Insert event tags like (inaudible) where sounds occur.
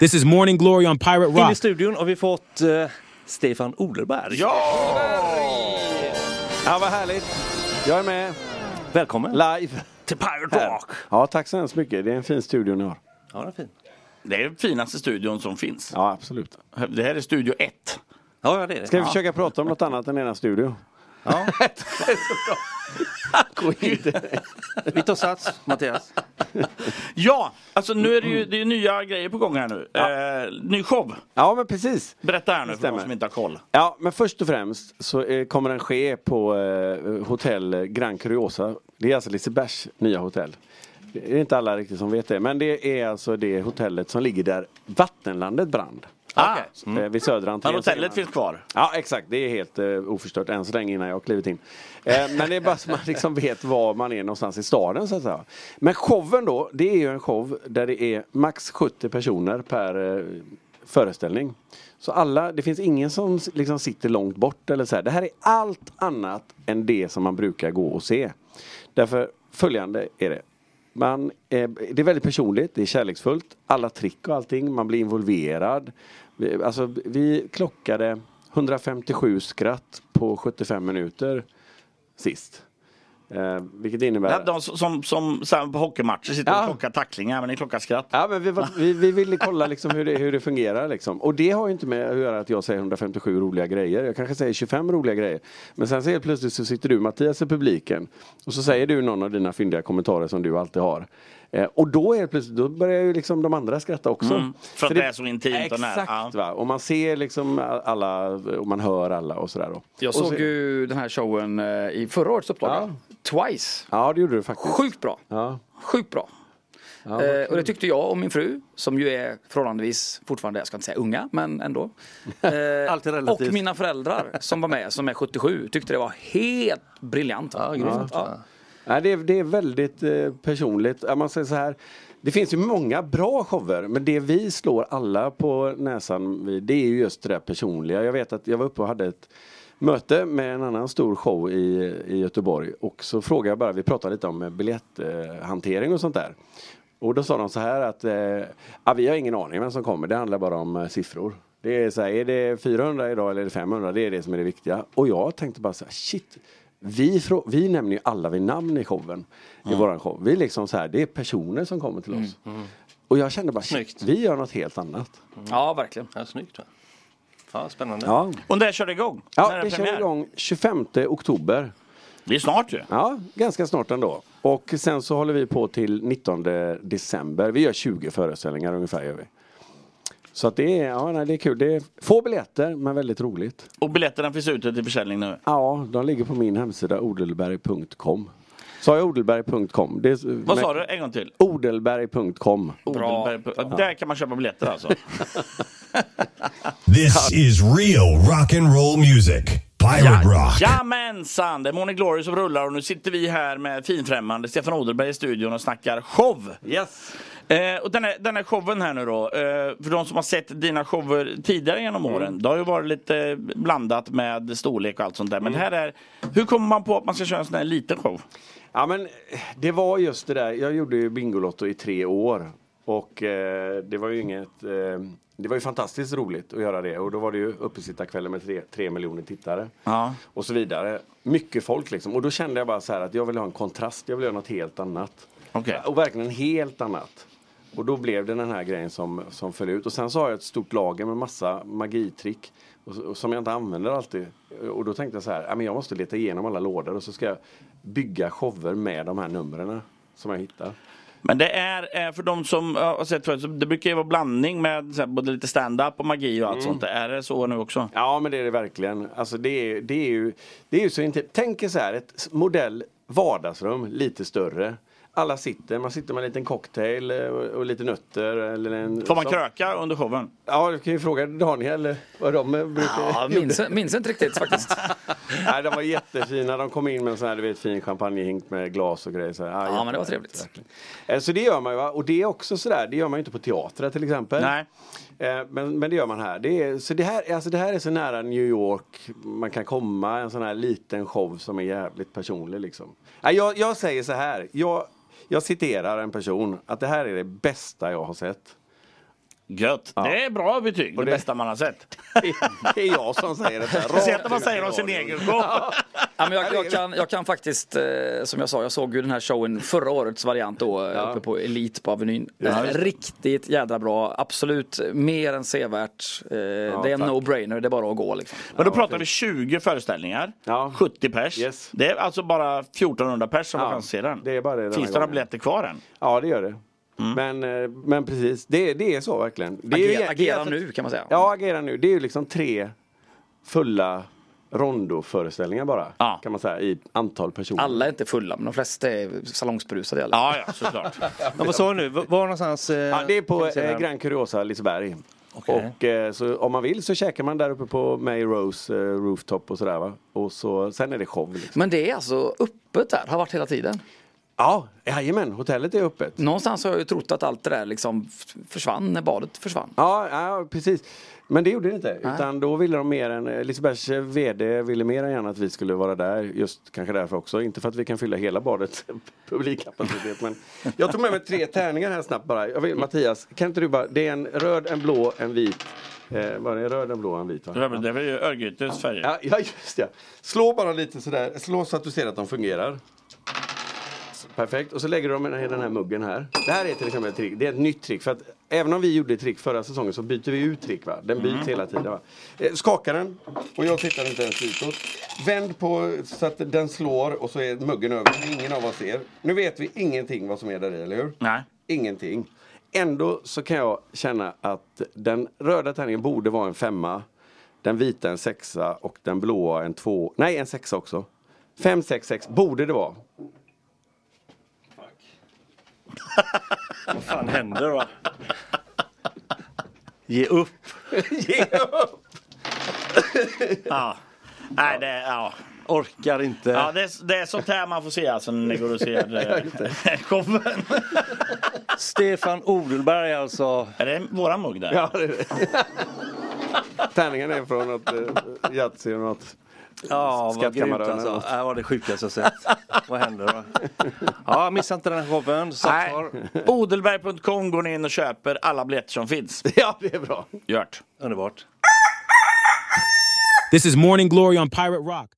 This is Morning Glory on Pirate In i Rock. studion har vi fått eh, Stefan Oderberg. Ja! Ja, vad härligt. Jag är med Välkommen live. till Pirate Här. Rock. Ja, tack så hemskt mycket. Det är en fin studio ni har. Ja, den är fin. Det är den finaste studion som finns. Ja, absolut. Det här är studio 1. Ja, det är det. Ska vi ja. försöka prata om något annat än ena studio? Ja. (laughs) (laughs) Gå inte. Vi tar sats, Mattias. Ja, alltså nu är det ju det är nya grejer på gång här nu. Eh, ny show. Ja, men precis. Berätta här nu för de som inte har koll. Ja, men först och främst så eh, kommer den ske på eh, hotell Gran Curiosa. Det är alltså Lisebergs nya hotell. Det är inte alla riktigt som vet det, men det är alltså det hotellet som ligger där vattenlandet brann. Ah, Eh, vid södra entrén. men hotellet finns kvar. Ja exakt, det är helt uh, oförstört än så länge innan jag har klivit in. Eh, men det är bara så man liksom vet var man är någonstans i staden så att säga. Men showen då, det är ju en show där det är max 70 personer per eh, föreställning. Så alla, det finns ingen som liksom sitter långt bort eller så här. Det här är allt annat än det som man brukar gå och se. Därför följande är det. Man, eh, det är väldigt personligt, det är kärleksfullt. Alla trick och allting, man blir involverad. Vi, alltså, vi klockade 157 skratt på 75 minuter sist. Eh, vilket innebär... Ja, de som, som, som på hockeymatcher sitter och Ja. klockar tacklingar men ni klockar skratt. Ja, men vi, var, vi, vi ville kolla liksom hur, det, hur det fungerar. Liksom. Och det har ju inte med att göra att jag säger 157 roliga grejer. Jag kanske säger 25 roliga grejer. Men sen så helt plötsligt så sitter du Mattias i publiken. Och så säger du någon av dina fyndiga kommentarer som du alltid har. Eh, och då helt plötsligt, då börjar ju liksom de andra skratta också. Mm, för att det är så intimt och nära. Exakt Ja. va. Och man ser liksom alla, och man hör alla och sådär då. Jag och såg så, ju den här showen eh, i förra årets upplaga. Twice. Ja det gjorde du faktiskt. Sjukt bra. Ja. Sjukt bra. Ja, Eh, och det tyckte jag och min fru, som ju är förhållandevis fortfarande, jag ska inte säga unga, men ändå. (laughs) Eh, Alltid relativt. och mina föräldrar som var med, som är 77, tyckte det var helt briljant. Ja, grymt. Ja. Nej, det, är, det är väldigt eh, personligt. Man säger så här, det finns ju många bra shower men det vi slår alla på näsan vid det är ju just det där personliga. Jag vet att jag var uppe och hade ett möte med en annan stor show i, i Göteborg och så frågade jag bara, vi pratade lite om eh, biljetthantering och sånt där. Och då sa de så här att eh, vi har ingen aning vem som kommer, det handlar bara om eh, siffror. Det är så här, är det 400 idag eller är det 500? Det är det som är det viktiga. Och jag tänkte bara så här, shit. Vi, vi nämner ju alla vid namn i showen. I våran show. Vi är liksom så här, det är personer som kommer till oss. Och jag kände bara, Snyggt. vi gör något helt annat. ja, verkligen. Ja, snyggt. Va? Ja, spännande. Ja, Och när kör det igång? ja det kör igång 25 oktober. Det är snart ju. Ja, ganska snart ändå. Och sen så håller vi på till 19 december. Vi gör 20 föreställningar ungefär gör vi. Så att det är, ja, nej, det är kul. Det är få biljetter men väldigt roligt. Och biljetterna finns ute till försäljning nu. Ja, de ligger på min hemsida odelberg.com. Sa jag odelberg.com? Det är, Vad sa du? En gång till. Odelberg.com. Odelberg. Ja, Där kan man köpa biljetter alltså. (laughs) This is real rock and roll music. Pirate Rock. Jajamensan! Det är Morning Glory som rullar och nu sitter vi här med finfrämmande Stefan Odelberg i studion och snackar show. Yes. Eh, och den här, den här showen här nu då, eh, för de som har sett dina shower tidigare genom åren, det har ju varit lite blandat med storlek och allt sånt där. Men det här är, hur kommer man på att man ska köra en sån här liten show? Ja men det var just det där. Jag gjorde ju Bingolotto i tre år. Och eh, det var ju inget eh, Det var ju fantastiskt roligt att göra det och då var det ju uppesittarkvällen med tre, tre miljoner tittare. Ja. Och så vidare. Mycket folk liksom. Och då kände jag bara så här att jag vill ha en kontrast. Jag vill göra något helt annat. Okej. Och verkligen helt annat. Och då blev det den här grejen som, som föll ut. Och sen så har jag ett stort lager med massa magitrick. Och, och som jag inte använder alltid. Och då tänkte jag så här, jag måste leta igenom alla lådor och så ska jag bygga shower med de här numren som jag hittar. Men det är, eh, för de som har sett förut, det brukar ju vara blandning med både lite stand-up och magi och allt sånt. där. Är det så nu också? Ja men det är det verkligen. Alltså det är, det är ju det är ju så intimt. Tänk er så här ett modell vardagsrum lite större. Alla sitter, man sitter med en liten cocktail eh, och, och lite nötter. Eller en, Får man så- kröka under showen? Ja, du kan ju fråga Daniel vad de brukar Ja, minns, minns inte riktigt faktiskt. (laughs) Nej, de var jättefina. De kom in med en sån här du vet, fin champagnehink med glas och grejer. Så här. Ja, men det var trevligt. Eh, Så det gör man ju. va? Och det är också sådär, det gör man ju inte på teatrar till exempel. Nej. Eh, Men, men det gör man här. Det är, så det här, alltså det här är så nära New York man kan komma. En sån här liten show som är jävligt personlig liksom. Jag, jag säger så här. Jag, jag citerar en person att det här är det bästa jag har sett. Gött. Det är bra betyg. Det, det- bästa man har sett. (laughs) Det är jag som säger det. (laughs) Speciellt när man säger om sin egen show. Ja, men jag, jag, kan, jag kan faktiskt, eh, som jag sa, jag såg ju den här showen förra årets variant då, eh, uppe på Elite på Avenyn. Eh, riktigt jädra bra, absolut mer än sevärt. Eh, det är en no-brainer, det är bara att gå liksom. Men då pratar vi 20 föreställningar. Ja. 70 pers. Yes. Det är alltså bara 1400 pers som Ja, att se den. det är bara det Finns det några biljetter kvar än? Ja, det gör det. Men, eh, men precis, det, det är så verkligen. Det Agera, det är agera alltså- nu kan man säga. Ja, agera nu. Det är ju liksom tre fulla rondo-föreställningar bara. Ja. Kan man säga i antal personer. Alla är inte fulla, men de flesta är salongsberusade fall. Ja, ja, såklart. (laughs) Men vad sa du nu? Var var någonstans? Eh, Ja, det är på eh, den? Grand Curiosa, Liseberg. Okej. Och eh, så om man vill så käkar man där uppe på May Rose eh, Rooftop och sådär va. Och så, sen är det show liksom. Men det är alltså öppet där, har varit hela tiden. Ja, jajamän, hotellet är öppet. Någonstans har jag ju trott att allt det där liksom försvann när badet försvann. Ja, ja, precis. Men det gjorde det inte. Utan då ville de mer än, eh, Lisebergs eh, VD ville mer än gärna att vi skulle vara där. Just kanske därför också. Inte för att vi kan fylla hela badets (laughs) publikkapacitet. Men jag tog med mig tre tärningar här snabbt bara. Jag vill, Mattias, kan inte du bara, det är en röd, en blå, en vit. Eh, var det en röd, en blå, en vit va? Det är väl- det väl ju Örgrytes färger. Ja, ja, just det. Slå bara lite sådär. Slå så att du ser att de fungerar. Perfekt. Och så lägger du dem i den här muggen här. Det här är till exempel ett trick. Det är ett nytt trick. För att även om vi gjorde ett trick förra säsongen så byter vi ut trick. Va? Den byts hela tiden. Va? Eh, skaka den. Och jag tittar inte ens ditåt. Vänd på så att den slår och så är muggen över. Ingen av oss ser. Nu vet vi ingenting vad som är där i, eller hur? Nej. Ingenting. Ändå så kan jag känna att den röda tärningen borde vara en femma. Den vita en sexa och den blåa en två. Nej, en sexa också. Fem, sex, sex borde det vara. Vad fan händer då? Ge upp. (laughs) Ge upp! Ja. Nej, det, ja. Orkar inte. Ja, det, är, det är sånt här man får se alltså när ni går och ser (laughs) eh, showen. (laughs) Stefan Odelberg alltså. Är det våran mugg där? Ja, det är det. Tärningen är från något uh, Yatzy och något. Ja, vad grymt alltså. något. Det var det sjukaste jag sett. (laughs) vad händer då? Ja, missa inte den här showen. (laughs) Odelberg.com går ni in och köper alla biljetter som finns. (laughs) Ja, det är bra. Gjort. Underbart. This is Morning Glory on Pirate Rock.